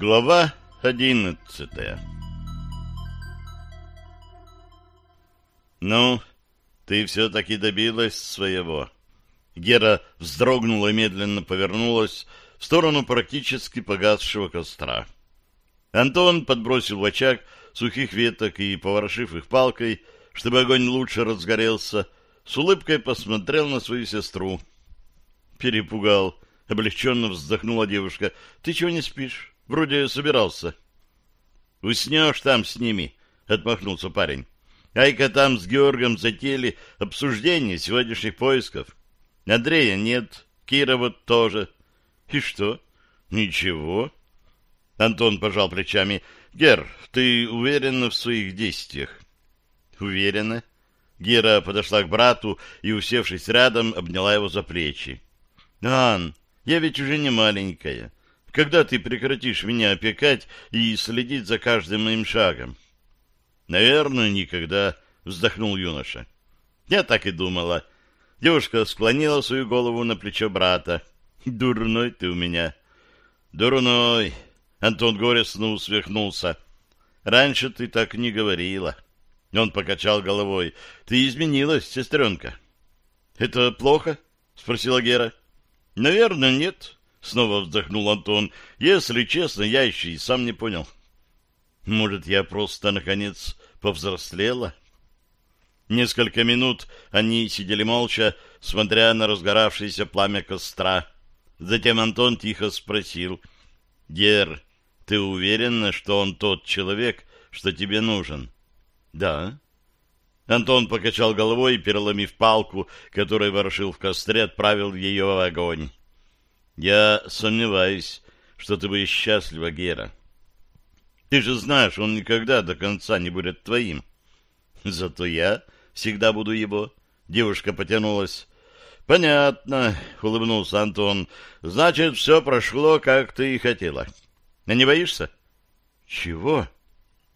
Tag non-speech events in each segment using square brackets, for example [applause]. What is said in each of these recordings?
Глава одиннадцатая «Ну, ты все-таки добилась своего». Гера вздрогнула и медленно повернулась в сторону практически погасшего костра. Антон подбросил в очаг сухих веток и, поворошив их палкой, чтобы огонь лучше разгорелся, с улыбкой посмотрел на свою сестру. Перепугал. Облегченно вздохнула девушка. — Ты чего не спишь? Вроде собирался. — Уснешь там с ними, — отмахнулся парень. Айка там с Георгом затеяли обсуждение сегодняшних поисков. Андрея нет, Кира вот тоже. И что? Ничего. Антон пожал плечами. Гер, ты уверена в своих действиях? Уверена. Гера подошла к брату и, усевшись рядом, обняла его за плечи. Ан, я ведь уже не маленькая. Когда ты прекратишь меня опекать и следить за каждым моим шагом? Наверное, никогда, вздохнул юноша. Я так и думала. Девушка склонила свою голову на плечо брата. Дурной ты у меня. Дурной. Антон горестно усмехнулся. Раньше ты так не говорила. Он покачал головой. Ты изменилась, сестренка. Это плохо? Спросила Гера. Наверное, нет, снова вздохнул Антон. Если честно, я еще и сам не понял. Может, я просто, наконец, повзрослела? Несколько минут они сидели молча, смотря на разгоравшееся пламя костра. Затем Антон тихо спросил. — Гер, ты уверена, что он тот человек, что тебе нужен? — Да. Антон покачал головой и, переломив палку, которую ворошил в костре, отправил ее в огонь. «Я сомневаюсь, что ты будешь счастлива, Гера. Ты же знаешь, он никогда до конца не будет твоим. Зато я всегда буду его». Девушка потянулась. «Понятно», — улыбнулся Антон. «Значит, все прошло, как ты и хотела. А не боишься?» «Чего?»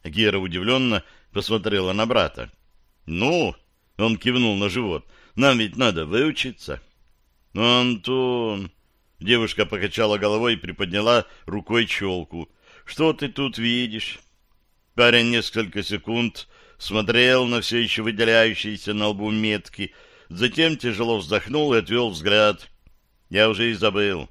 Гера удивленно посмотрела на брата. «Ну?» — он кивнул на живот. «Нам ведь надо выучиться». «Антон...» — девушка покачала головой и приподняла рукой челку. «Что ты тут видишь?» Парень несколько секунд смотрел на все еще выделяющиеся на лбу метки, затем тяжело вздохнул и отвел взгляд. «Я уже и забыл».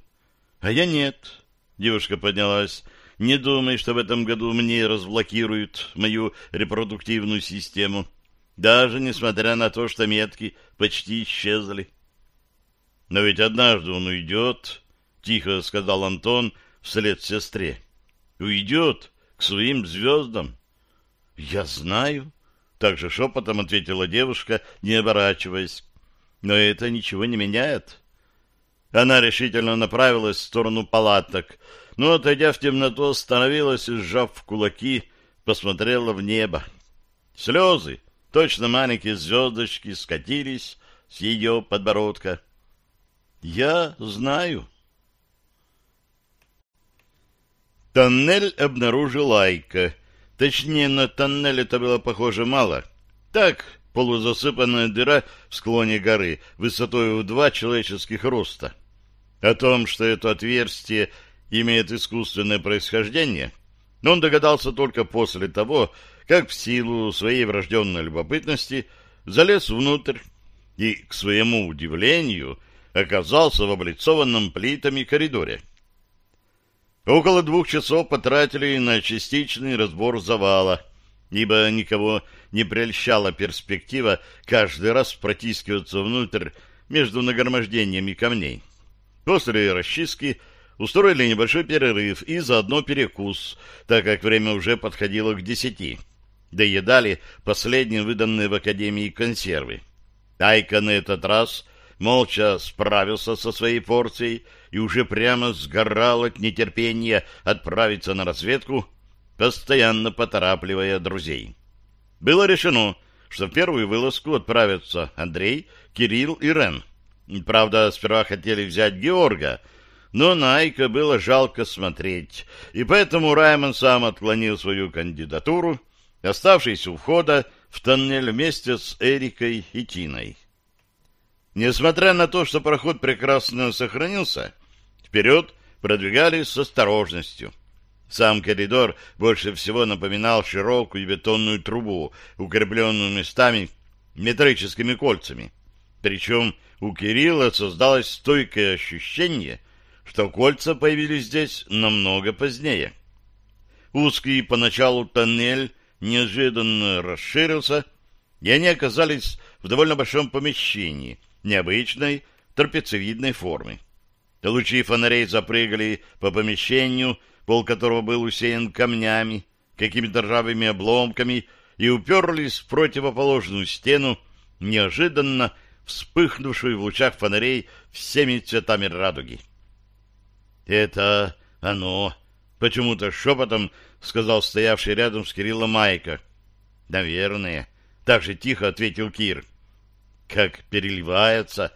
«А я нет». Девушка поднялась. «Не думай, что в этом году мне разблокируют мою репродуктивную систему» даже несмотря на то, что метки почти исчезли. «Но ведь однажды он уйдет», — тихо сказал Антон вслед сестре. «Уйдет к своим звездам». «Я знаю», — также шепотом ответила девушка, не оборачиваясь. «Но это ничего не меняет». Она решительно направилась в сторону палаток, но, отойдя в темноту, остановилась и, сжав в кулаки, посмотрела в небо. Слезы Точно маленькие звездочки скатились с ее подбородка. «Я знаю». Тоннель обнаружил Айка. Точнее, на тоннель это было похоже мало. Так, полузасыпанная дыра в склоне горы, высотой в два человеческих роста. О том, что это отверстие имеет искусственное происхождение, он догадался только после того, как в силу своей врожденной любопытности залез внутрь и, к своему удивлению, оказался в облицованном плитами коридоре. Около двух часов потратили на частичный разбор завала, ибо никого не прельщала перспектива каждый раз протискиваться внутрь между нагромождениями камней. После расчистки устроили небольшой перерыв и заодно перекус, так как время уже подходило к десяти доедали последние выданные в Академии консервы. Айка на этот раз молча справился со своей порцией и уже прямо сгорал от нетерпения отправиться на разведку, постоянно поторапливая друзей. Было решено, что в первую вылазку отправятся Андрей, Кирилл и Рен. Правда, сперва хотели взять Георга, но на Айка было жалко смотреть, и поэтому Раймон сам отклонил свою кандидатуру, оставшись у входа в тоннель вместе с Эрикой и Тиной. Несмотря на то, что проход прекрасно сохранился, вперед продвигались с осторожностью. Сам коридор больше всего напоминал широкую бетонную трубу, укрепленную местами метрическими кольцами. Причем у Кирилла создалось стойкое ощущение, что кольца появились здесь намного позднее. Узкий поначалу тоннель неожиданно расширился, и они оказались в довольно большом помещении необычной трапециевидной формы. Лучи фонарей запрыгали по помещению, пол которого был усеян камнями, какими-то ржавыми обломками, и уперлись в противоположную стену, неожиданно вспыхнувшую в лучах фонарей всеми цветами радуги. «Это оно!» — почему-то шепотом сказал стоявший рядом с Кириллом Майка. «Наверное», — так же тихо ответил Кир. «Как переливается!»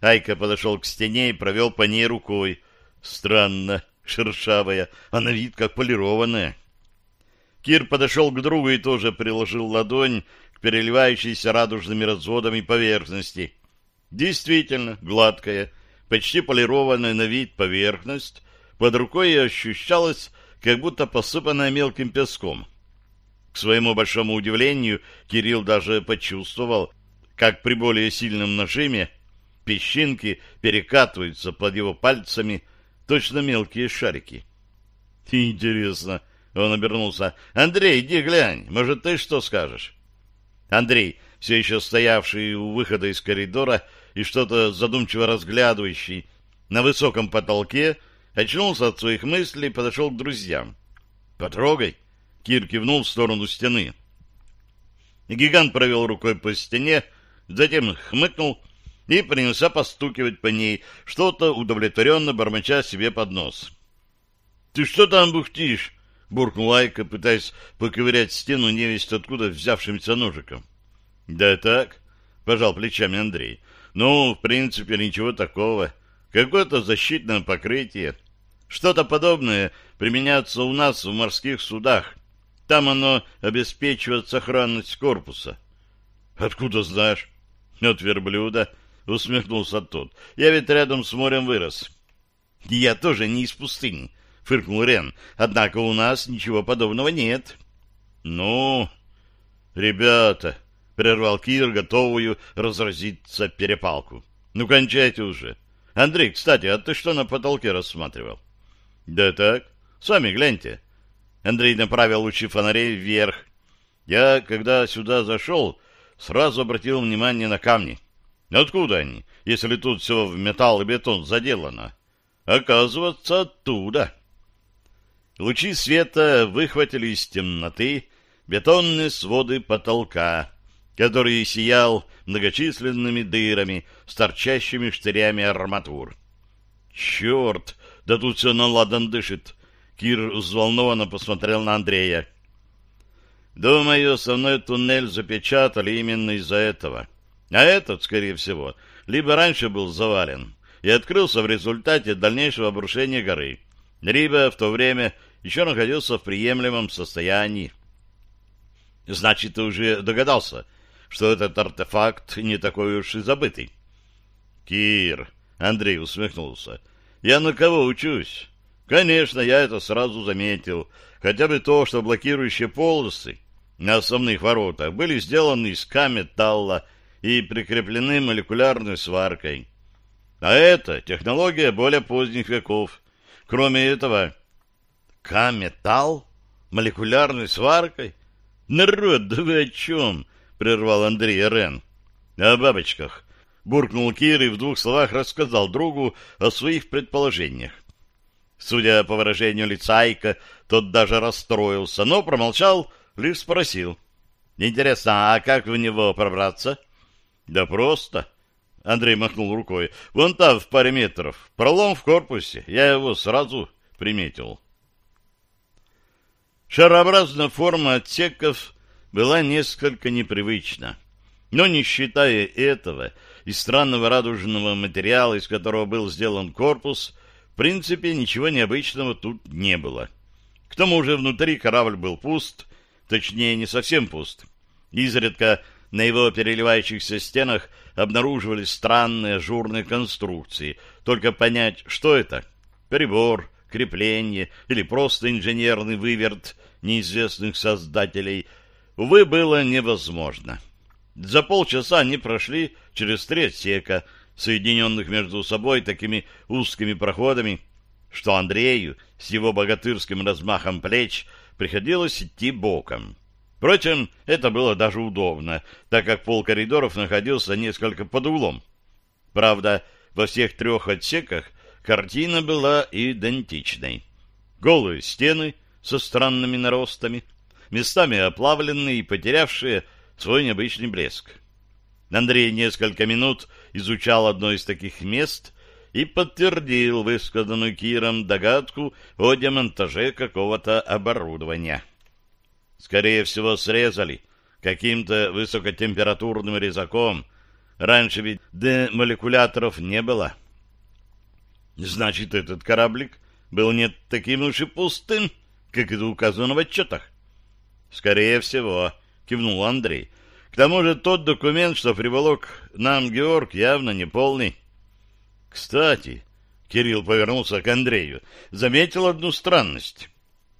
Айка подошел к стене и провел по ней рукой. Странно, шершавая, а на вид как полированная. Кир подошел к другу и тоже приложил ладонь к переливающейся радужными разводами поверхности. Действительно, гладкая, почти полированная на вид поверхность, под рукой ощущалась, как будто посыпанная мелким песком. К своему большому удивлению, Кирилл даже почувствовал, как при более сильном нажиме песчинки перекатываются под его пальцами, точно мелкие шарики. Интересно, он обернулся. Андрей, иди глянь, может, ты что скажешь? Андрей, все еще стоявший у выхода из коридора и что-то задумчиво разглядывающий на высоком потолке, очнулся от своих мыслей и подошел к друзьям. «Потрогай!» — Кир кивнул в сторону стены. Гигант провел рукой по стене, затем хмыкнул и принялся постукивать по ней, что-то удовлетворенно бормоча себе под нос. «Ты что там бухтишь?» — буркнул Айка, пытаясь поковырять стену невесть откуда взявшимся ножиком. «Да так», — пожал плечами Андрей. «Ну, в принципе, ничего такого. Какое-то защитное покрытие. Что-то подобное применяется у нас в морских судах. Там оно обеспечивает сохранность корпуса». «Откуда знаешь?» «От верблюда», — усмехнулся тот. «Я ведь рядом с морем вырос». «Я тоже не из пустыни», — фыркнул Рен. «Однако у нас ничего подобного нет». «Ну, ребята», — прервал Кир, готовую разразиться перепалку. «Ну, кончайте уже. Андрей, кстати, а ты что на потолке рассматривал?» «Да так. Сами гляньте». Андрей направил лучи фонарей вверх. «Я, когда сюда зашел, сразу обратил внимание на камни. Откуда они, если тут все в металл и бетон заделано? Оказывается, оттуда». Лучи света выхватили из темноты бетонные своды потолка, который сиял многочисленными дырами с торчащими штырями арматур. «Черт! Да тут все наладан дышит!» Кир взволнованно посмотрел на Андрея. «Думаю, основной туннель запечатали именно из-за этого. А этот, скорее всего, либо раньше был завален и открылся в результате дальнейшего обрушения горы, либо в то время еще находился в приемлемом состоянии. Значит, ты уже догадался, что этот артефакт не такой уж и забытый. Кир, Андрей усмехнулся, я на кого учусь? Конечно, я это сразу заметил. Хотя бы то, что блокирующие полосы на основных воротах были сделаны из каметалла и прикреплены молекулярной сваркой. А это технология более поздних веков. Кроме этого, К-металл? Молекулярной сваркой? Народ, да вы о чем? Прервал Андрей Рен. О бабочках. Буркнул Кир и в двух словах рассказал другу о своих предположениях. Судя по выражению лица Айка, тот даже расстроился, но промолчал, лишь спросил. «Интересно, а как в него пробраться?» «Да просто». Андрей махнул рукой. «Вон там, в паре метров. Пролом в корпусе. Я его сразу приметил». Шарообразная форма отсеков была несколько непривычна. Но не считая этого и странного радужного материала, из которого был сделан корпус, в принципе, ничего необычного тут не было. К тому же внутри корабль был пуст, точнее, не совсем пуст. Изредка на его переливающихся стенах обнаруживались странные ажурные конструкции. Только понять, что это — прибор, крепление или просто инженерный выверт неизвестных создателей, увы, было невозможно. За полчаса они прошли через три отсека, соединенных между собой такими узкими проходами, что Андрею с его богатырским размахом плеч приходилось идти боком. Впрочем, это было даже удобно, так как пол коридоров находился несколько под углом. Правда, во всех трех отсеках картина была идентичной. Голые стены со странными наростами, местами оплавленные и потерявшие свой необычный блеск. Андрей несколько минут изучал одно из таких мест и подтвердил высказанную Киром догадку о демонтаже какого-то оборудования. Скорее всего, срезали каким-то высокотемпературным резаком. Раньше ведь демолекуляторов не было. Значит, этот кораблик был не таким уж и пустым, как это указано в отчетах. Скорее всего, кивнул Андрей. К тому же тот документ, что приволок нам Георг, явно не полный. Кстати, Кирилл повернулся к Андрею, заметил одну странность.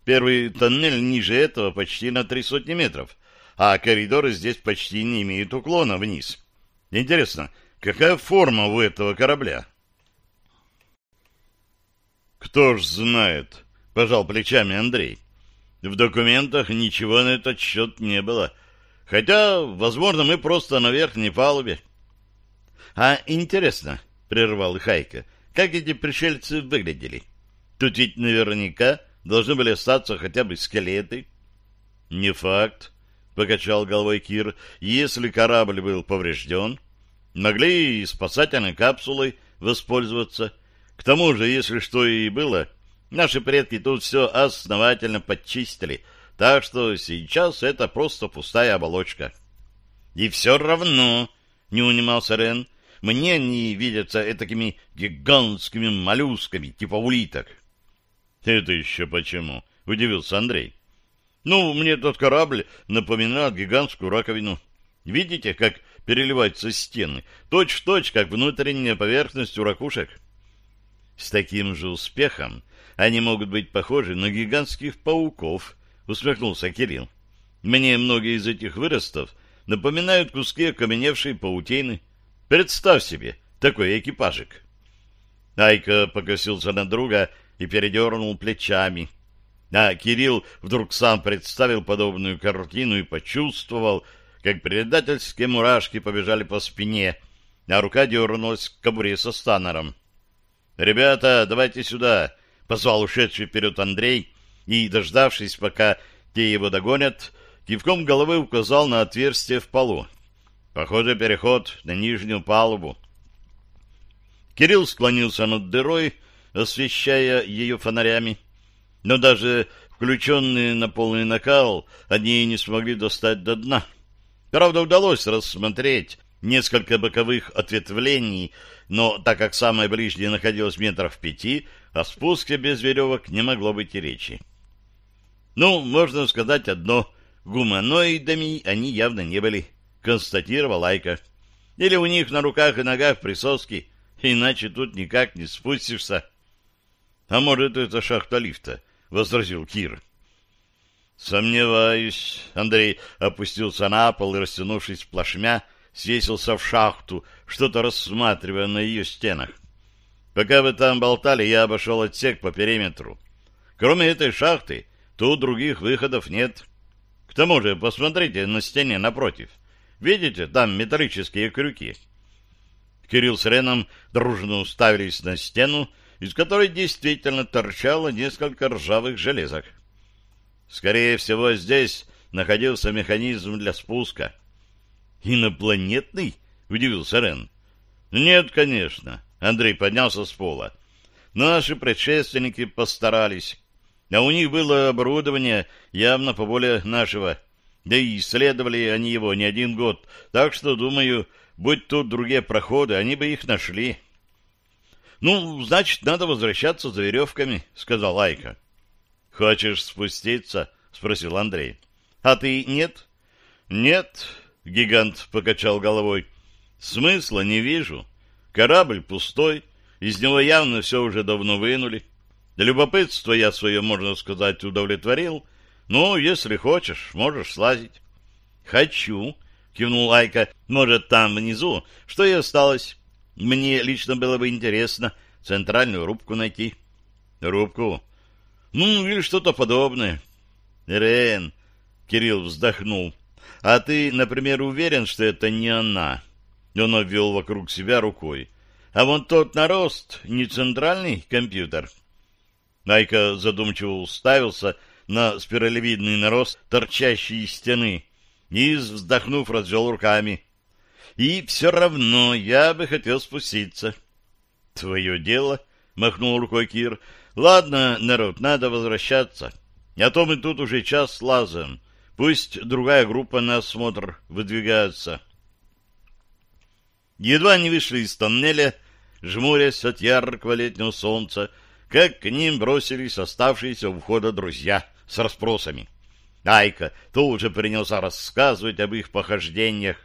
Первый тоннель ниже этого почти на три сотни метров, а коридоры здесь почти не имеют уклона вниз. Интересно, какая форма у этого корабля? Кто ж знает, пожал плечами Андрей. В документах ничего на этот счет не было. Хотя, возможно, мы просто на верхней палубе. А интересно, прервал Хайка, как эти пришельцы выглядели? Тут ведь наверняка должны были остаться хотя бы скелеты. — Не факт, — покачал головой Кир. — Если корабль был поврежден, могли и спасательной капсулой воспользоваться. К тому же, если что и было, наши предки тут все основательно подчистили, так что сейчас это просто пустая оболочка. — И все равно, — не унимался Рен, — мне они видятся такими гигантскими моллюсками, типа улиток. Это еще почему? Удивился Андрей. Ну, мне тот корабль напоминает гигантскую раковину. Видите, как переливаются стены? Точь в точь, как внутренняя поверхность у ракушек. С таким же успехом они могут быть похожи на гигантских пауков, усмехнулся Кирилл. Мне многие из этих выростов напоминают куски окаменевшей паутины. Представь себе такой экипажик. Айка покосился на друга и передернул плечами. А Кирилл вдруг сам представил подобную картину и почувствовал, как предательские мурашки побежали по спине, а рука дернулась к кобуре со станером. «Ребята, давайте сюда!» — позвал ушедший вперед Андрей и, дождавшись, пока те его догонят, кивком головы указал на отверстие в полу. Похоже, переход на нижнюю палубу. Кирилл склонился над дырой, освещая ее фонарями. Но даже включенные на полный накал, они не смогли достать до дна. Правда, удалось рассмотреть несколько боковых ответвлений, но так как самое ближнее находилось метров пяти, о спуске без веревок не могло быть и речи. Ну, можно сказать одно, гуманоидами они явно не были, констатировал Айка. Или у них на руках и ногах присоски, иначе тут никак не спустишься. — А может, это шахта лифта? — возразил Кир. — Сомневаюсь. Андрей опустился на пол и, растянувшись плашмя, свесился в шахту, что-то рассматривая на ее стенах. Пока вы там болтали, я обошел отсек по периметру. Кроме этой шахты, тут других выходов нет. К тому же, посмотрите на стене напротив. Видите, там металлические крюки. Кирилл с Реном дружно уставились на стену, из которой действительно торчало несколько ржавых железок. Скорее всего, здесь находился механизм для спуска. «Инопланетный?» — удивился Рен. «Нет, конечно». Андрей поднялся с пола. «Наши предшественники постарались, а у них было оборудование явно поболее нашего, да и исследовали они его не один год, так что, думаю, будь тут другие проходы, они бы их нашли». Ну, значит, надо возвращаться за веревками, сказал Айка. Хочешь спуститься? спросил Андрей. А ты нет? Нет, гигант покачал головой. Смысла не вижу. Корабль пустой, из него явно все уже давно вынули. Любопытство я свое, можно сказать, удовлетворил. Ну, если хочешь, можешь слазить. Хочу, кивнул Айка. Может, там внизу, что и осталось. Мне лично было бы интересно центральную рубку найти. Рубку? Ну, или что-то подобное. Рен, Кирилл вздохнул. А ты, например, уверен, что это не она? Он обвел вокруг себя рукой. А вон тот нарост не центральный компьютер. Найка задумчиво уставился на спиралевидный нарост, торчащий из стены, и, вздохнув, развел руками. И все равно я бы хотел спуститься. — Твое дело, — махнул рукой Кир. — Ладно, народ, надо возвращаться. А то мы тут уже час лазаем. Пусть другая группа на осмотр выдвигается. Едва не вышли из тоннеля, жмурясь от яркого летнего солнца, как к ним бросились оставшиеся у входа друзья с расспросами. Айка тут же принялся рассказывать об их похождениях.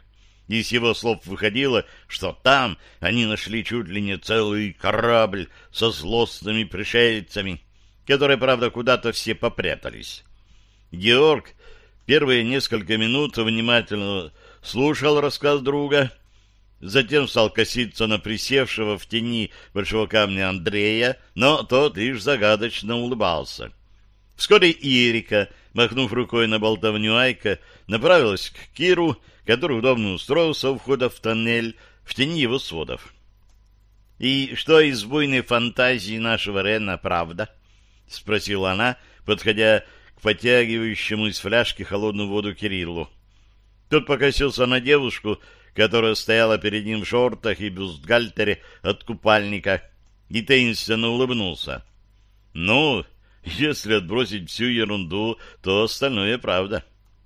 Из его слов выходило, что там они нашли чуть ли не целый корабль со злостными пришельцами, которые, правда, куда-то все попрятались. Георг Первые несколько минут внимательно слушал рассказ друга, затем стал коситься на присевшего в тени большого камня Андрея, но тот лишь загадочно улыбался. Вскоре Ирика, махнув рукой на болтовню Айка, направилась к Киру, который удобно устроился у входа в тоннель в тени его сводов. — И что из буйной фантазии нашего Рена правда? — спросила она, подходя к подтягивающему из фляжки холодную воду Кириллу. Тот покосился на девушку, которая стояла перед ним в шортах и бюстгальтере от купальника, и таинственно улыбнулся. — Ну, если отбросить всю ерунду, то остальное правда.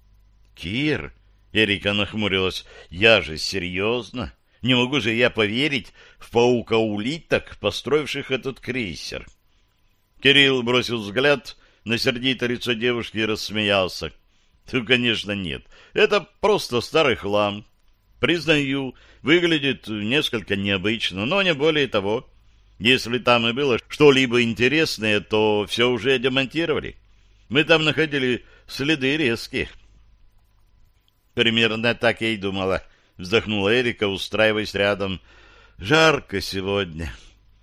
— Кир, — Эрика нахмурилась, — я же серьезно. Не могу же я поверить в паука-улиток, построивших этот крейсер. Кирилл бросил взгляд на сердитое лицо девушки и рассмеялся. Ну, конечно, нет. Это просто старый хлам. Признаю, выглядит несколько необычно, но не более того. Если там и было что-либо интересное, то все уже демонтировали. Мы там находили следы резкие. Примерно так я и думала, вздохнула Эрика, устраиваясь рядом. Жарко сегодня.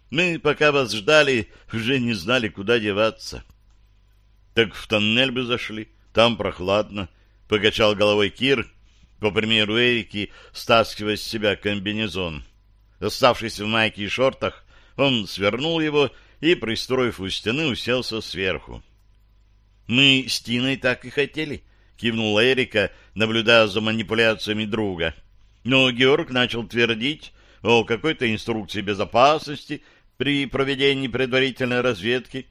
Мы, пока вас ждали, уже не знали, куда деваться. — так в тоннель бы зашли, там прохладно, — покачал головой Кир, по примеру Эрики, стаскивая с себя комбинезон. Оставшись в майке и шортах, он свернул его и, пристроив у стены, уселся сверху. — Мы с Тиной так и хотели, — кивнула Эрика, наблюдая за манипуляциями друга. Но Георг начал твердить о какой-то инструкции безопасности при проведении предварительной разведки,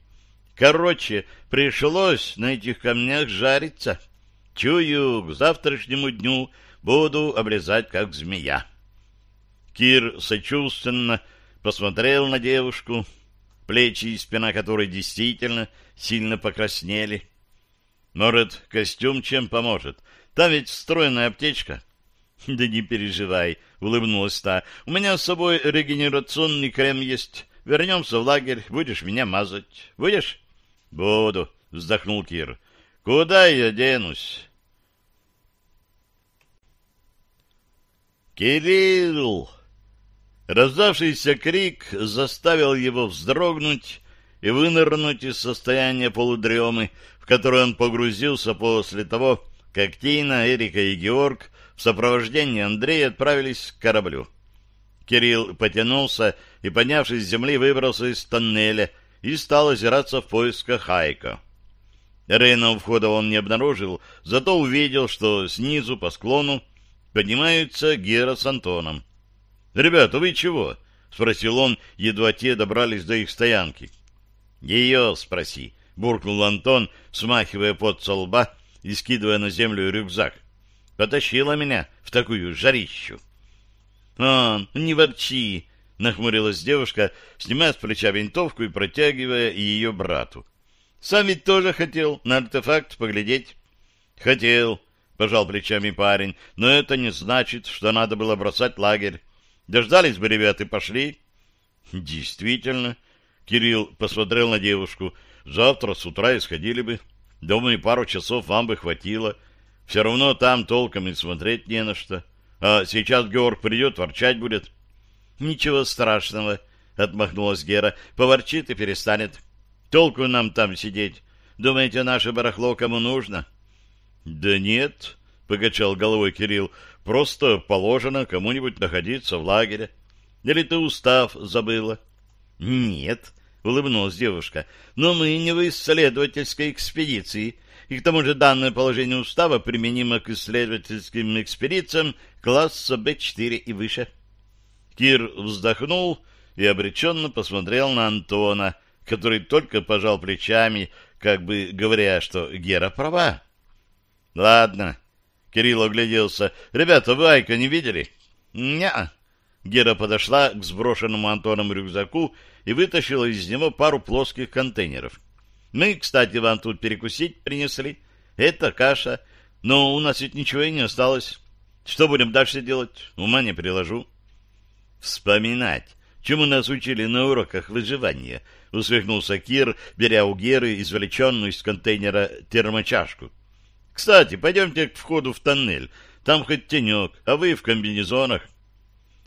Короче, пришлось на этих камнях жариться. Чую, к завтрашнему дню буду обрезать, как змея. Кир сочувственно посмотрел на девушку, плечи и спина которой действительно сильно покраснели. Может, костюм чем поможет? Там ведь встроенная аптечка. [laughs] — Да не переживай, — улыбнулась та. — У меня с собой регенерационный крем есть. Вернемся в лагерь, будешь меня мазать. Будешь? Буду, вздохнул Кир. Куда я денусь? Кирилл! Раздавшийся крик заставил его вздрогнуть и вынырнуть из состояния полудремы, в которое он погрузился после того, как Тина, Эрика и Георг в сопровождении Андрея отправились к кораблю. Кирилл потянулся и, поднявшись с земли, выбрался из тоннеля, и стал озираться в поисках Хайка. Рейна у входа он не обнаружил, зато увидел, что снизу по склону поднимаются Гера с Антоном. — Ребята, вы чего? — спросил он, едва те добрались до их стоянки. — Ее спроси, — буркнул Антон, смахивая пот со лба и скидывая на землю рюкзак. — Потащила меня в такую жарищу. — А, не ворчи, — нахмурилась девушка, снимая с плеча винтовку и протягивая ее брату. — Сам ведь тоже хотел на артефакт поглядеть. — Хотел, — пожал плечами парень, — но это не значит, что надо было бросать лагерь. Дождались бы ребят и пошли. — Действительно. Кирилл посмотрел на девушку. Завтра с утра исходили бы. Думаю, пару часов вам бы хватило. Все равно там толком и смотреть не на что. А сейчас Георг придет, ворчать будет. — Ничего страшного, — отмахнулась Гера. — Поворчит и перестанет. Толку нам там сидеть. Думаете, наше барахло кому нужно? — Да нет, — покачал головой Кирилл. — Просто положено кому-нибудь находиться в лагере. Или ты устав забыла? — Нет, — улыбнулась девушка. — Но мы не в исследовательской экспедиции. И к тому же данное положение устава применимо к исследовательским экспедициям класса Б4 и выше. Кир вздохнул и обреченно посмотрел на Антона, который только пожал плечами, как бы говоря, что Гера права. — Ладно. Кирилл огляделся. — Ребята, вы Айка не видели? — Не-а. Гера подошла к сброшенному Антоном рюкзаку и вытащила из него пару плоских контейнеров. Мы, кстати, вам тут перекусить принесли. Это каша, но у нас ведь ничего и не осталось. Что будем дальше делать? Ума не приложу. Вспоминать, чему нас учили на уроках выживания, усмехнулся Кир, беря у Геры извлеченную из контейнера термочашку. Кстати, пойдемте к входу в тоннель. Там хоть тенек, а вы в комбинезонах.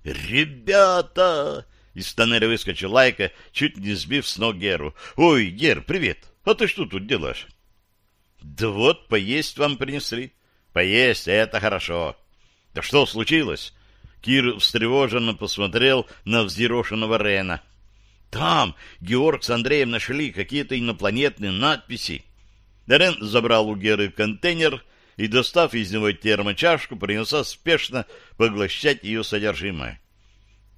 «Ребята!» Из тоннеля выскочил Лайка, чуть не сбив с ног Геру. «Ой, Гер, привет! А ты что тут делаешь? Да вот, поесть вам принесли. Поесть, это хорошо. Да что случилось? Кир встревоженно посмотрел на взъерошенного Рена. Там Георг с Андреем нашли какие-то инопланетные надписи. Рен забрал у Геры контейнер и, достав из него термочашку, принялся спешно поглощать ее содержимое.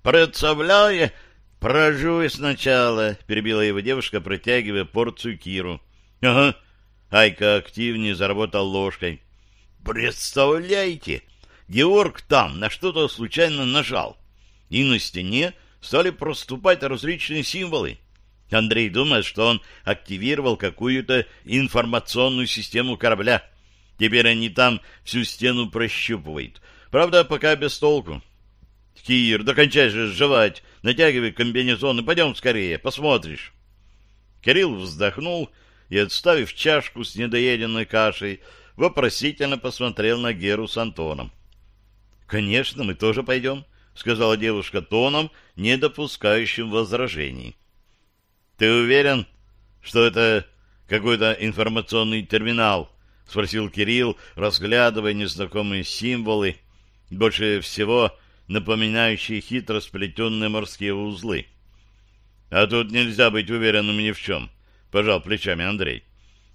«Представляю, «Прожуй сначала», — перебила его девушка, протягивая порцию Киру. «Ага». Айка активнее заработал ложкой. «Представляете, Георг там на что-то случайно нажал, и на стене стали проступать различные символы. Андрей думает, что он активировал какую-то информационную систему корабля. Теперь они там всю стену прощупывают. Правда, пока без толку. Кир, докончай же жевать, натягивай комбинезон и пойдем скорее, посмотришь. Кирилл вздохнул и, отставив чашку с недоеденной кашей, вопросительно посмотрел на Геру с Антоном. — Конечно, мы тоже пойдем, — сказала девушка тоном, не допускающим возражений. — Ты уверен, что это какой-то информационный терминал? — спросил Кирилл, разглядывая незнакомые символы, больше всего напоминающие хитро сплетенные морские узлы. А тут нельзя быть уверенным ни в чем, — пожал плечами Андрей.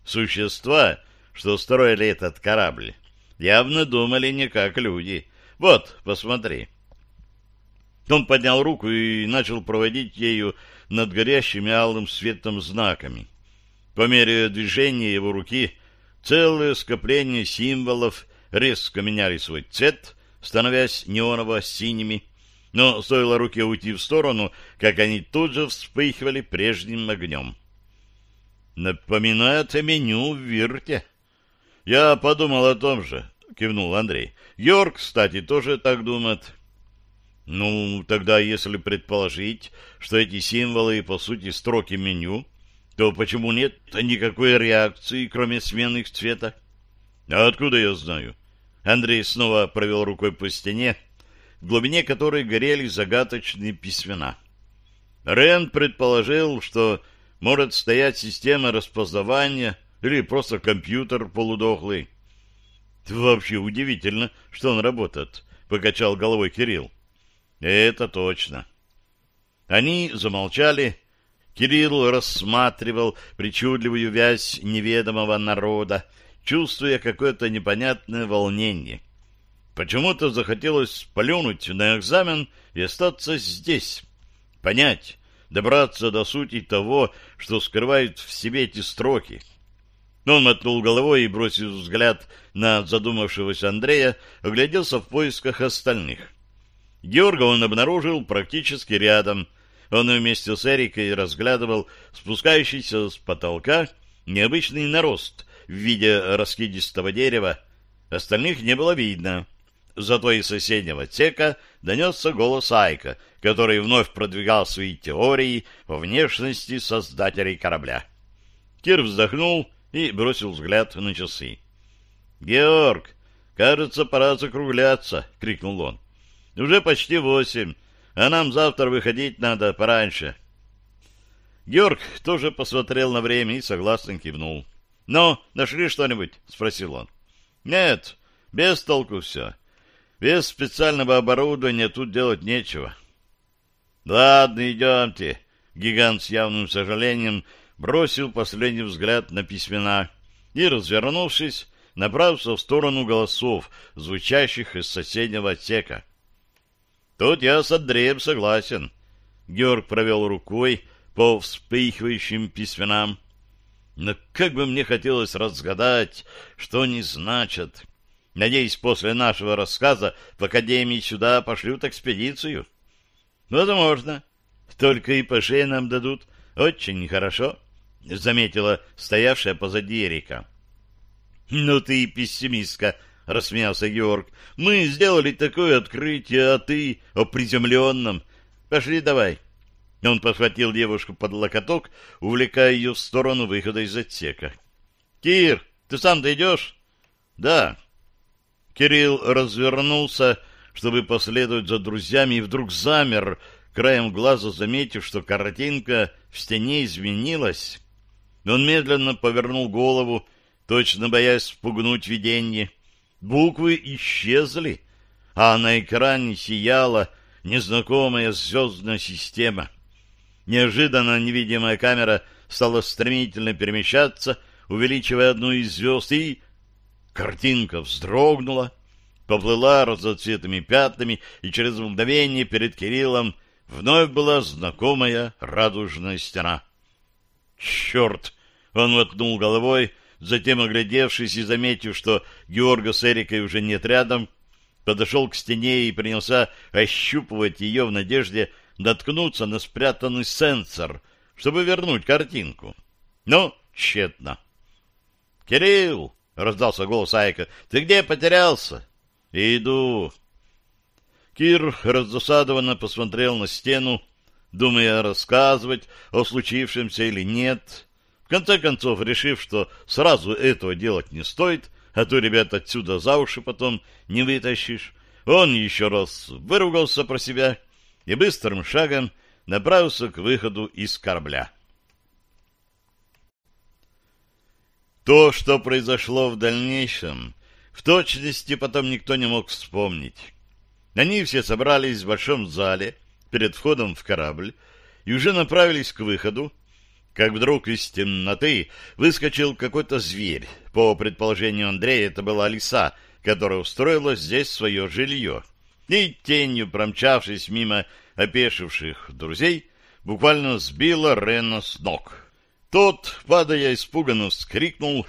Существа, что строили этот корабль, явно думали не как люди. Вот, посмотри. Он поднял руку и начал проводить ею над горящими алым светом знаками. По мере движения его руки целое скопление символов резко меняли свой цвет становясь неоново-синими, но стоило руке уйти в сторону, как они тут же вспыхивали прежним огнем. «Напоминает меню в Вирте». «Я подумал о том же», — кивнул Андрей. «Йорк, кстати, тоже так думает». «Ну, тогда, если предположить, что эти символы, по сути, строки меню, то почему нет никакой реакции, кроме смены их цвета?» «А откуда я знаю?» Андрей снова провел рукой по стене, в глубине которой горели загадочные письмена. Рен предположил, что может стоять система распознавания или просто компьютер полудохлый. — Вообще удивительно, что он работает, — покачал головой Кирилл. — Это точно. Они замолчали. Кирилл рассматривал причудливую вязь неведомого народа, чувствуя какое-то непонятное волнение. Почему-то захотелось плюнуть на экзамен и остаться здесь, понять, добраться до сути того, что скрывают в себе эти строки. Он мотнул головой и, бросив взгляд на задумавшегося Андрея, огляделся в поисках остальных. Георга он обнаружил практически рядом. Он вместе с Эрикой разглядывал спускающийся с потолка необычный нарост в виде раскидистого дерева, остальных не было видно. Зато из соседнего отсека донесся голос Айка, который вновь продвигал свои теории о внешности создателей корабля. Кир вздохнул и бросил взгляд на часы. «Георг, кажется, пора закругляться!» — крикнул он. «Уже почти восемь, а нам завтра выходить надо пораньше». Георг тоже посмотрел на время и согласно кивнул. «Ну, нашли что-нибудь?» — спросил он. «Нет, без толку все. Без специального оборудования тут делать нечего». «Ладно, идемте». Гигант с явным сожалением бросил последний взгляд на письмена и, развернувшись, направился в сторону голосов, звучащих из соседнего отсека. «Тут я с Андреем согласен». Георг провел рукой по вспыхивающим письменам. Но как бы мне хотелось разгадать, что они значат. Надеюсь, после нашего рассказа в Академии сюда пошлют экспедицию. Возможно. Только и по шее нам дадут. Очень хорошо, — заметила стоявшая позади Эрика. — Ну ты и пессимистка, — рассмеялся Георг. — Мы сделали такое открытие, а ты о приземленном. Пошли давай. Он подхватил девушку под локоток, увлекая ее в сторону выхода из отсека. — Кир, ты сам-то идешь? — Да. Кирилл развернулся, чтобы последовать за друзьями, и вдруг замер, краем глаза заметив, что картинка в стене изменилась. Он медленно повернул голову, точно боясь спугнуть видение. Буквы исчезли, а на экране сияла незнакомая звездная система. Неожиданно невидимая камера стала стремительно перемещаться, увеличивая одну из звезд, и картинка вздрогнула, поплыла разноцветными пятнами, и через мгновение перед Кириллом вновь была знакомая радужная стена. «Черт!» — он мотнул головой, затем, оглядевшись и заметив, что Георга с Эрикой уже нет рядом, подошел к стене и принялся ощупывать ее в надежде наткнуться на спрятанный сенсор, чтобы вернуть картинку. Но тщетно. «Кирилл!» — раздался голос Айка. «Ты где потерялся?» «Иду». Кир раздосадованно посмотрел на стену, думая рассказывать о случившемся или нет. В конце концов, решив, что сразу этого делать не стоит, а то ребят отсюда за уши потом не вытащишь, он еще раз выругался про себя и быстрым шагом направился к выходу из корабля. То, что произошло в дальнейшем, в точности потом никто не мог вспомнить. Они все собрались в большом зале перед входом в корабль и уже направились к выходу, как вдруг из темноты выскочил какой-то зверь. По предположению Андрея, это была лиса, которая устроила здесь свое жилье и, тенью промчавшись мимо опешивших друзей, буквально сбила Рена с ног. Тот, падая испуганно, вскрикнул.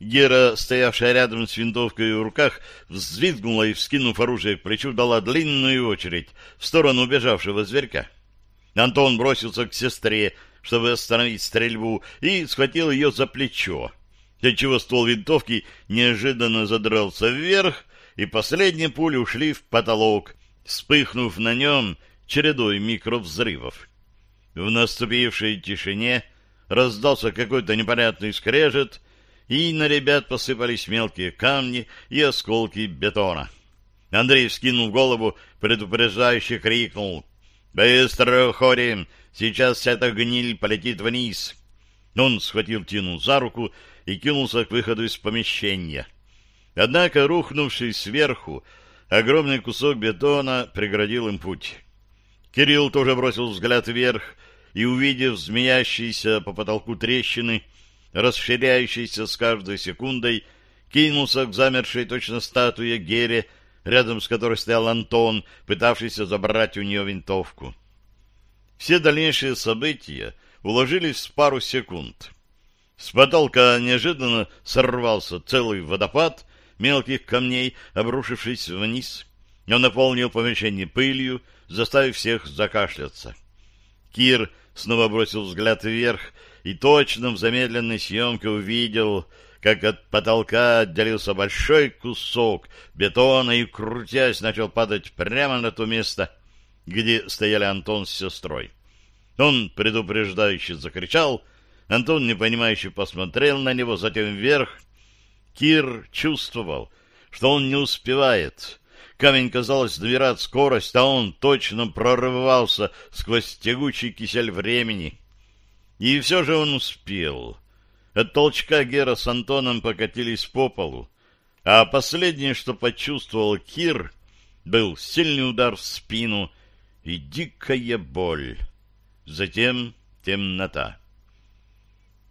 Гера, стоявшая рядом с винтовкой в руках, взвизгнула и, вскинув оружие к плечу, дала длинную очередь в сторону убежавшего зверька. Антон бросился к сестре, чтобы остановить стрельбу, и схватил ее за плечо, для чего ствол винтовки неожиданно задрался вверх, и последние пули ушли в потолок, вспыхнув на нем чередой микровзрывов. В наступившей тишине раздался какой-то непонятный скрежет, и на ребят посыпались мелкие камни и осколки бетона. Андрей вскинул голову, предупреждающе крикнул. «Быстро уходим! Сейчас вся эта гниль полетит вниз!» Он схватил Тину за руку и кинулся к выходу из помещения. Однако, рухнувший сверху, огромный кусок бетона преградил им путь. Кирилл тоже бросил взгляд вверх и, увидев змеящиеся по потолку трещины, расширяющиеся с каждой секундой, кинулся к замершей точно статуе Гере, рядом с которой стоял Антон, пытавшийся забрать у нее винтовку. Все дальнейшие события уложились в пару секунд. С потолка неожиданно сорвался целый водопад мелких камней, обрушившись вниз. Он наполнил помещение пылью, заставив всех закашляться. Кир снова бросил взгляд вверх и точно в замедленной съемке увидел, как от потолка отделился большой кусок бетона и, крутясь, начал падать прямо на то место, где стояли Антон с сестрой. Он предупреждающе закричал, Антон, непонимающе, посмотрел на него, затем вверх. Кир чувствовал, что он не успевает. Камень, казалось, набирает скорость, а он точно прорывался сквозь тягучий кисель времени. И все же он успел. От толчка Гера с Антоном покатились по полу, а последнее, что почувствовал Кир, был сильный удар в спину и дикая боль. Затем темнота.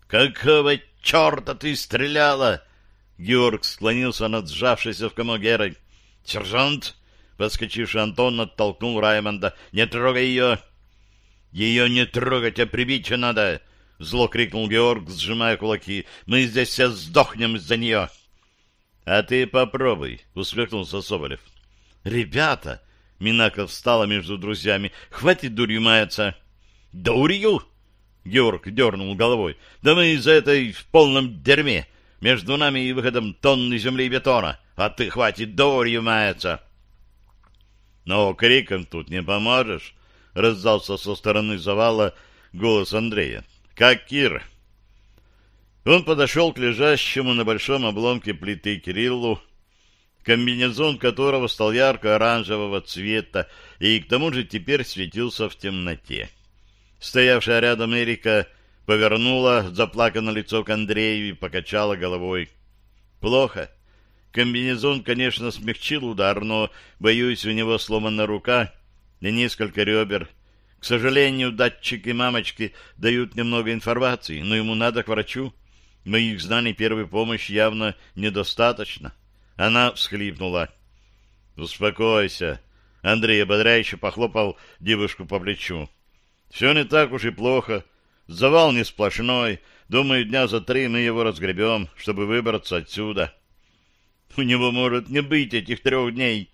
«Какого черта ты стреляла?» Георг склонился над сжавшейся в комок. «Сержант!» — подскочивший Антон оттолкнул Раймонда. «Не трогай ее!» «Ее не трогать, а прибить надо!» — зло крикнул Георг, сжимая кулаки. «Мы здесь все сдохнем из-за нее!» «А ты попробуй!» — усмехнулся Соболев. «Ребята!» — Минаков встала между друзьями. «Хватит дурью маяться!» «Дурью?» — Георг дернул головой. «Да мы из-за этой в полном дерьме! Между нами и выходом тонны земли и бетона! А ты хватит дурью маяться!» «Но криком тут не поможешь!» — раздался со стороны завала голос Андрея как Кир. Он подошел к лежащему на большом обломке плиты Кириллу, комбинезон которого стал ярко-оранжевого цвета и к тому же теперь светился в темноте. Стоявшая рядом Эрика повернула заплаканное лицо к Андрею и покачала головой. «Плохо. Комбинезон, конечно, смягчил удар, но, боюсь, у него сломана рука и несколько ребер». К сожалению, датчики мамочки дают немного информации, но ему надо к врачу. Моих знаний первой помощи явно недостаточно. Она всхлипнула. «Успокойся». Андрей ободряюще похлопал девушку по плечу. «Все не так уж и плохо. Завал не сплошной. Думаю, дня за три мы его разгребем, чтобы выбраться отсюда». «У него может не быть этих трех дней»,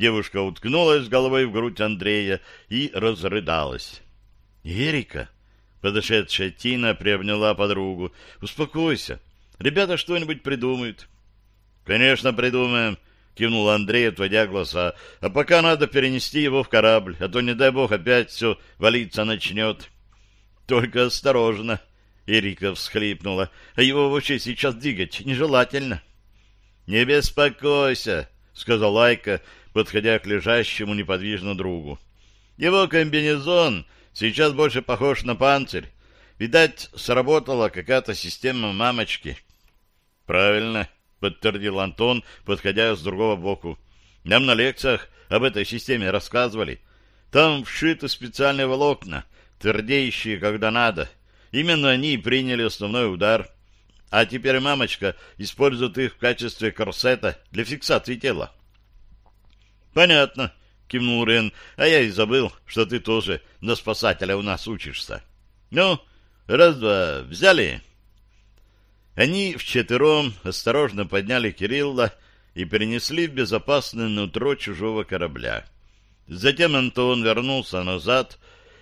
Девушка уткнулась головой в грудь Андрея и разрыдалась. «Эрика!» — подошедшая Тина приобняла подругу. «Успокойся. Ребята что-нибудь придумают». «Конечно, придумаем», — кивнул Андрей, отводя глаза. «А пока надо перенести его в корабль, а то, не дай бог, опять все валиться начнет». «Только осторожно», — Эрика всхлипнула. «А его вообще сейчас двигать нежелательно». «Не беспокойся», — сказал Айка, подходя к лежащему неподвижно другу. Его комбинезон сейчас больше похож на панцирь. Видать, сработала какая-то система мамочки. Правильно, подтвердил Антон, подходя с другого боку. Нам на лекциях об этой системе рассказывали. Там вшиты специальные волокна, твердеющие, когда надо. Именно они приняли основной удар. А теперь мамочка использует их в качестве корсета для фиксации тела. Понятно, кивнул Рен, а я и забыл, что ты тоже на спасателя у нас учишься. Ну, раз-два, взяли. Они вчетвером осторожно подняли Кирилла и перенесли в безопасное нутро чужого корабля. Затем Антон вернулся назад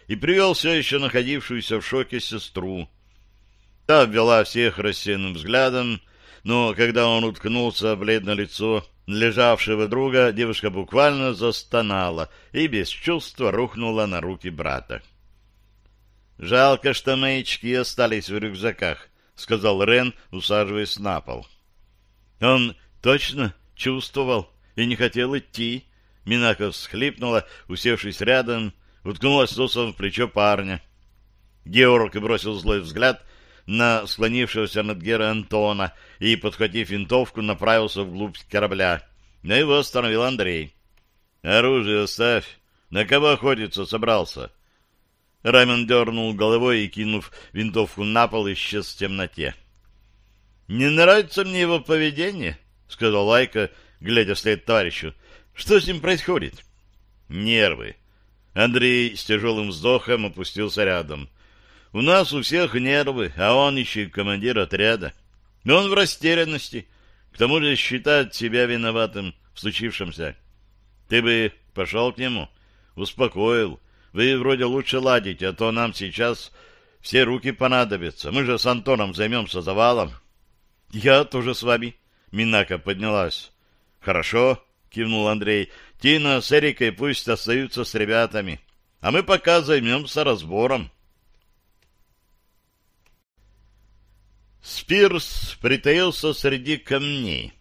и привел все еще находившуюся в шоке сестру. Та обвела всех рассеянным взглядом, но когда он уткнулся в бледное лицо лежавшего друга, девушка буквально застонала и без чувства рухнула на руки брата. «Жалко, что маячки остались в рюкзаках», — сказал Рен, усаживаясь на пол. Он точно чувствовал и не хотел идти. Минаков всхлипнула, усевшись рядом, уткнулась носом в плечо парня. Георг бросил злой взгляд на склонившегося над Герой Антона и, подхватив винтовку, направился вглубь корабля. Но его остановил Андрей. «Оружие оставь. На кого охотиться собрался?» Раймен дернул головой и, кинув винтовку на пол, исчез в темноте. «Не нравится мне его поведение», — сказал Лайка, глядя вслед товарищу. «Что с ним происходит?» «Нервы». Андрей с тяжелым вздохом опустился рядом. У нас у всех нервы, а он еще и командир отряда. Но он в растерянности, к тому же считает себя виноватым в случившемся. Ты бы пошел к нему, успокоил. Вы вроде лучше ладите, а то нам сейчас все руки понадобятся. Мы же с Антоном займемся завалом. Я тоже с вами. Минака поднялась. Хорошо, кивнул Андрей. Тина с Эрикой пусть остаются с ребятами, а мы пока займемся разбором. Спирс притаился среди камней,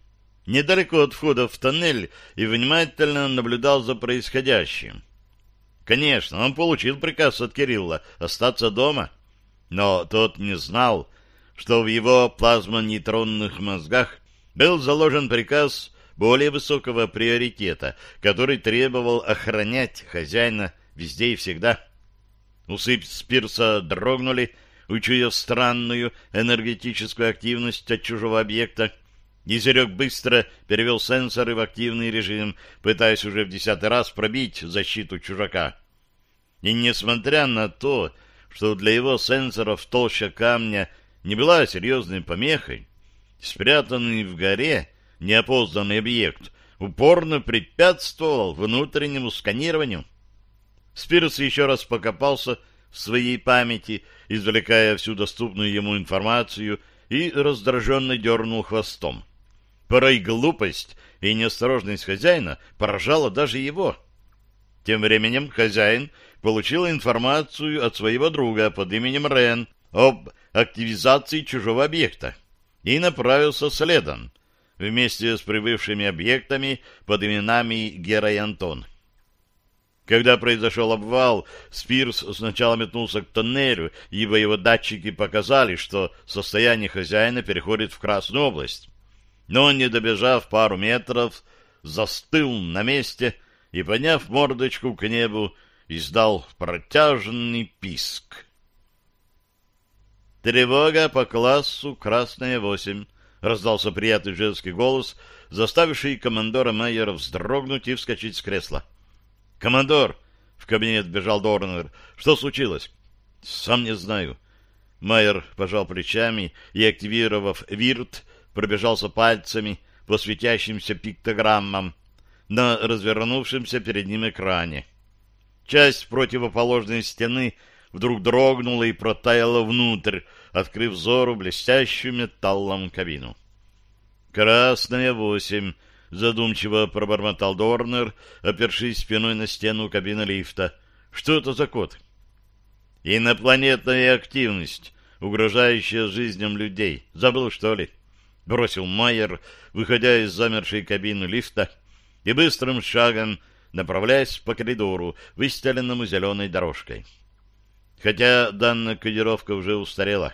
недалеко от входа в тоннель, и внимательно наблюдал за происходящим. Конечно, он получил приказ от Кирилла остаться дома, но тот не знал, что в его плазмонейтронных мозгах был заложен приказ более высокого приоритета, который требовал охранять хозяина везде и всегда. Усы Спирса дрогнули, учуяв странную энергетическую активность от чужого объекта, Низерек быстро перевел сенсоры в активный режим, пытаясь уже в десятый раз пробить защиту чужака. И несмотря на то, что для его сенсоров толща камня не была серьезной помехой, спрятанный в горе неопознанный объект упорно препятствовал внутреннему сканированию. Спирс еще раз покопался в своей памяти, извлекая всю доступную ему информацию, и раздраженно дернул хвостом. Порой глупость и неосторожность хозяина поражала даже его. Тем временем хозяин получил информацию от своего друга под именем Рен об активизации чужого объекта и направился следом, вместе с прибывшими объектами под именами Гера и Антон. Когда произошел обвал, Спирс сначала метнулся к тоннелю, ибо его датчики показали, что состояние хозяина переходит в Красную область. Но, не добежав пару метров, застыл на месте и, подняв мордочку к небу, издал протяжный писк. «Тревога по классу «Красная восемь», — раздался приятный женский голос, заставивший командора Майера вздрогнуть и вскочить с кресла. «Командор!» — в кабинет бежал Дорнер. «Что случилось?» «Сам не знаю». Майер пожал плечами и, активировав вирт, пробежался пальцами по светящимся пиктограммам на развернувшемся перед ним экране. Часть противоположной стены вдруг дрогнула и протаяла внутрь, открыв взору блестящую металлом кабину. «Красная восемь», — задумчиво пробормотал Дорнер, опершись спиной на стену кабины лифта. «Что это за код?» «Инопланетная активность, угрожающая жизням людей. Забыл, что ли?» — бросил Майер, выходя из замершей кабины лифта и быстрым шагом направляясь по коридору, выстеленному зеленой дорожкой. Хотя данная кодировка уже устарела.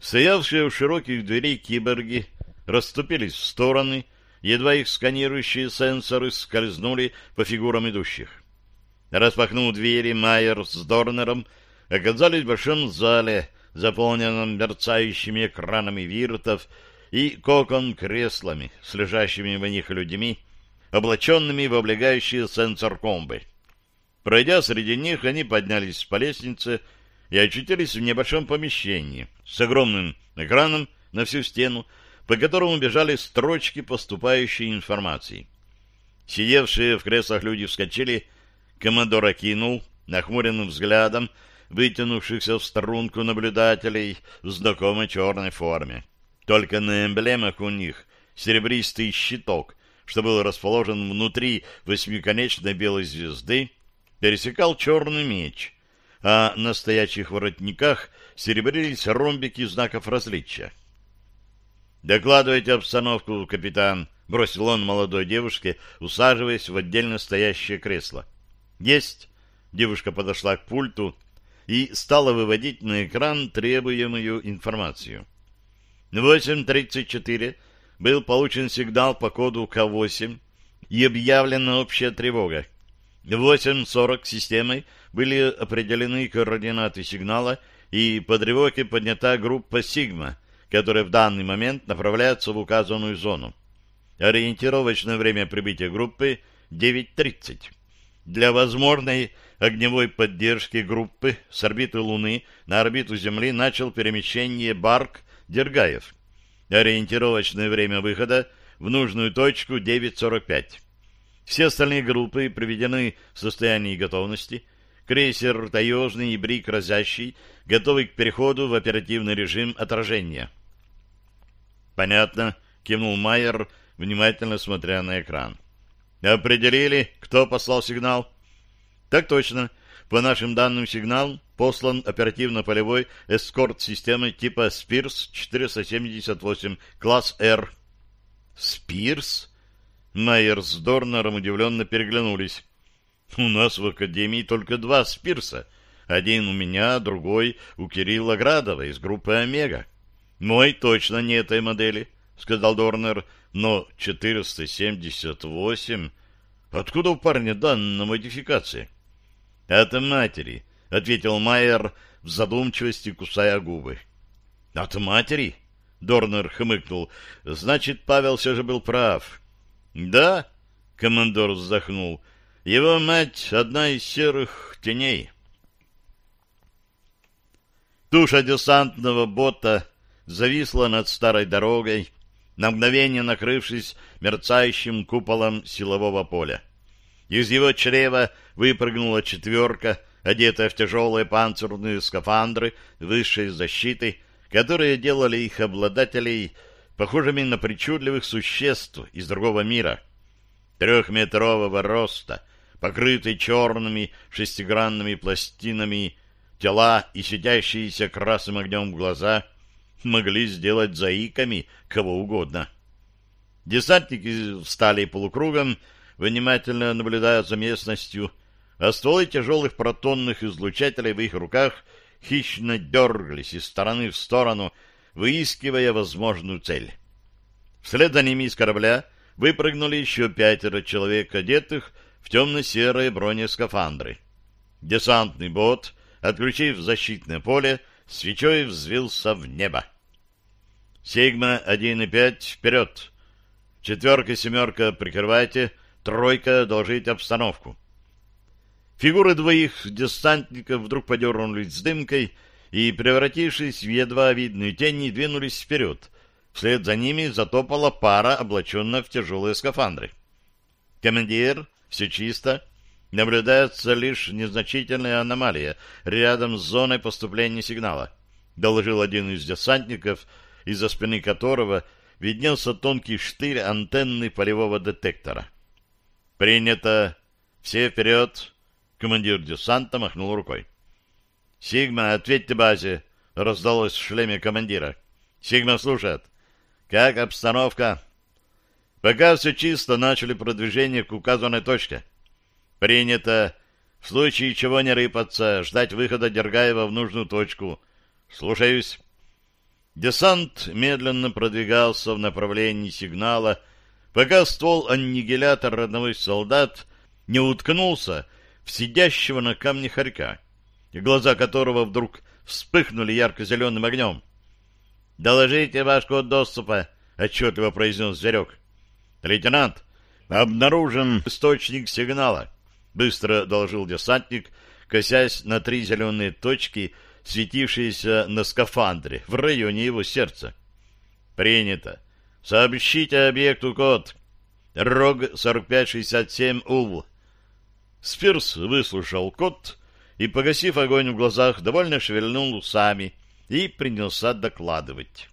Стоявшие у широких дверей киборги расступились в стороны, едва их сканирующие сенсоры скользнули по фигурам идущих. Распахнув двери, Майер с Дорнером оказались в большом зале, заполненном мерцающими экранами виртов и кокон-креслами с лежащими в них людьми, облаченными в облегающие сенсор-комбы. Пройдя среди них, они поднялись по лестнице и очутились в небольшом помещении с огромным экраном на всю стену, по которому бежали строчки поступающей информации. Сидевшие в креслах люди вскочили, командор окинул нахмуренным взглядом вытянувшихся в струнку наблюдателей в знакомой черной форме. Только на эмблемах у них серебристый щиток, что был расположен внутри восьмиконечной белой звезды, пересекал черный меч, а на стоячих воротниках серебрились ромбики знаков различия. «Докладывайте обстановку, капитан», — бросил он молодой девушке, усаживаясь в отдельно стоящее кресло. «Есть». Девушка подошла к пульту и стала выводить на экран требуемую информацию. В 8.34 был получен сигнал по коду К8 и объявлена общая тревога. В 8.40 системой были определены координаты сигнала, и по тревоге поднята группа «Сигма», которая в данный момент направляется в указанную зону. Ориентировочное время прибытия группы 9.30. Для возможной огневой поддержки группы с орбиты Луны на орбиту Земли начал перемещение Барк Дергаев. Ориентировочное время выхода в нужную точку 9.45. Все остальные группы приведены в состоянии готовности. Крейсер «Таежный» и «Брик» «Разящий» готовы к переходу в оперативный режим отражения. Понятно, кивнул Майер, внимательно смотря на экран. Определили, кто послал сигнал? Так точно. По нашим данным, сигнал послан оперативно-полевой эскорт системы типа «Спирс-478», класс «Р». «Спирс?» Майер с Дорнером удивленно переглянулись. «У нас в Академии только два «Спирса». Один у меня, другой у Кирилла Градова из группы «Омега». Мой точно не этой модели, — сказал Дорнер, — но 478... Откуда у парня данная модификация? — От матери, — ответил Майер в задумчивости, кусая губы. — От матери? — Дорнер хмыкнул. — Значит, Павел все же был прав. — Да, — командор вздохнул, — его мать — одна из серых теней. Туша десантного бота зависла над старой дорогой, на мгновение накрывшись мерцающим куполом силового поля. Из его чрева выпрыгнула четверка, одетая в тяжелые панцирные скафандры высшей защиты, которые делали их обладателей похожими на причудливых существ из другого мира. Трехметрового роста, покрытые черными шестигранными пластинами, тела и светящиеся красным огнем глаза — могли сделать заиками кого угодно. Десантники встали полукругом, внимательно наблюдая за местностью, а стволы тяжелых протонных излучателей в их руках хищно дергались из стороны в сторону, выискивая возможную цель. Вслед за ними из корабля выпрыгнули еще пятеро человек, одетых в темно-серые бронескафандры. Десантный бот, отключив защитное поле, свечой взвился в небо. Сигма 1 и 5 вперед. Четверка, семерка прикрывайте, тройка доложите обстановку. Фигуры двоих десантников вдруг подернулись с дымкой и, превратившись в едва видные тени, двинулись вперед. Вслед за ними затопала пара, облаченная в тяжелые скафандры. Командир, все чисто. Наблюдается лишь незначительная аномалия рядом с зоной поступления сигнала, доложил один из десантников, из-за спины которого виднелся тонкий штырь антенны полевого детектора. «Принято! Все вперед!» Командир десанта махнул рукой. «Сигма, ответьте базе!» — раздалось в шлеме командира. «Сигма слушает. Как обстановка?» «Пока все чисто, начали продвижение к указанной точке». «Принято. В случае чего не рыпаться, ждать выхода Дергаева в нужную точку. Слушаюсь». Десант медленно продвигался в направлении сигнала, пока ствол аннигилятора одного из солдат не уткнулся в сидящего на камне хорька, глаза которого вдруг вспыхнули ярко-зеленым огнем. «Доложите ваш код доступа», — отчетливо произнес Зверек. «Лейтенант, обнаружен источник сигнала», — быстро доложил десантник, косясь на три зеленые точки — светившиеся на скафандре в районе его сердца. «Принято. Сообщите объекту код. РОГ 4567 УВ». Спирс выслушал код и, погасив огонь в глазах, довольно шевельнул усами и принялся докладывать.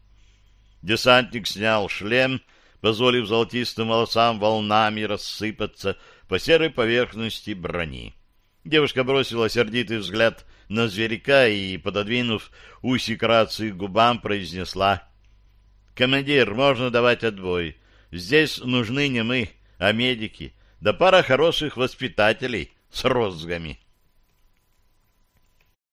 Десантник снял шлем, позволив золотистым волосам волнами рассыпаться по серой поверхности брони. Девушка бросила сердитый взгляд на зверька и, пододвинув усик рации к губам, произнесла «Командир, можно давать отбой. Здесь нужны не мы, а медики, да пара хороших воспитателей с розгами».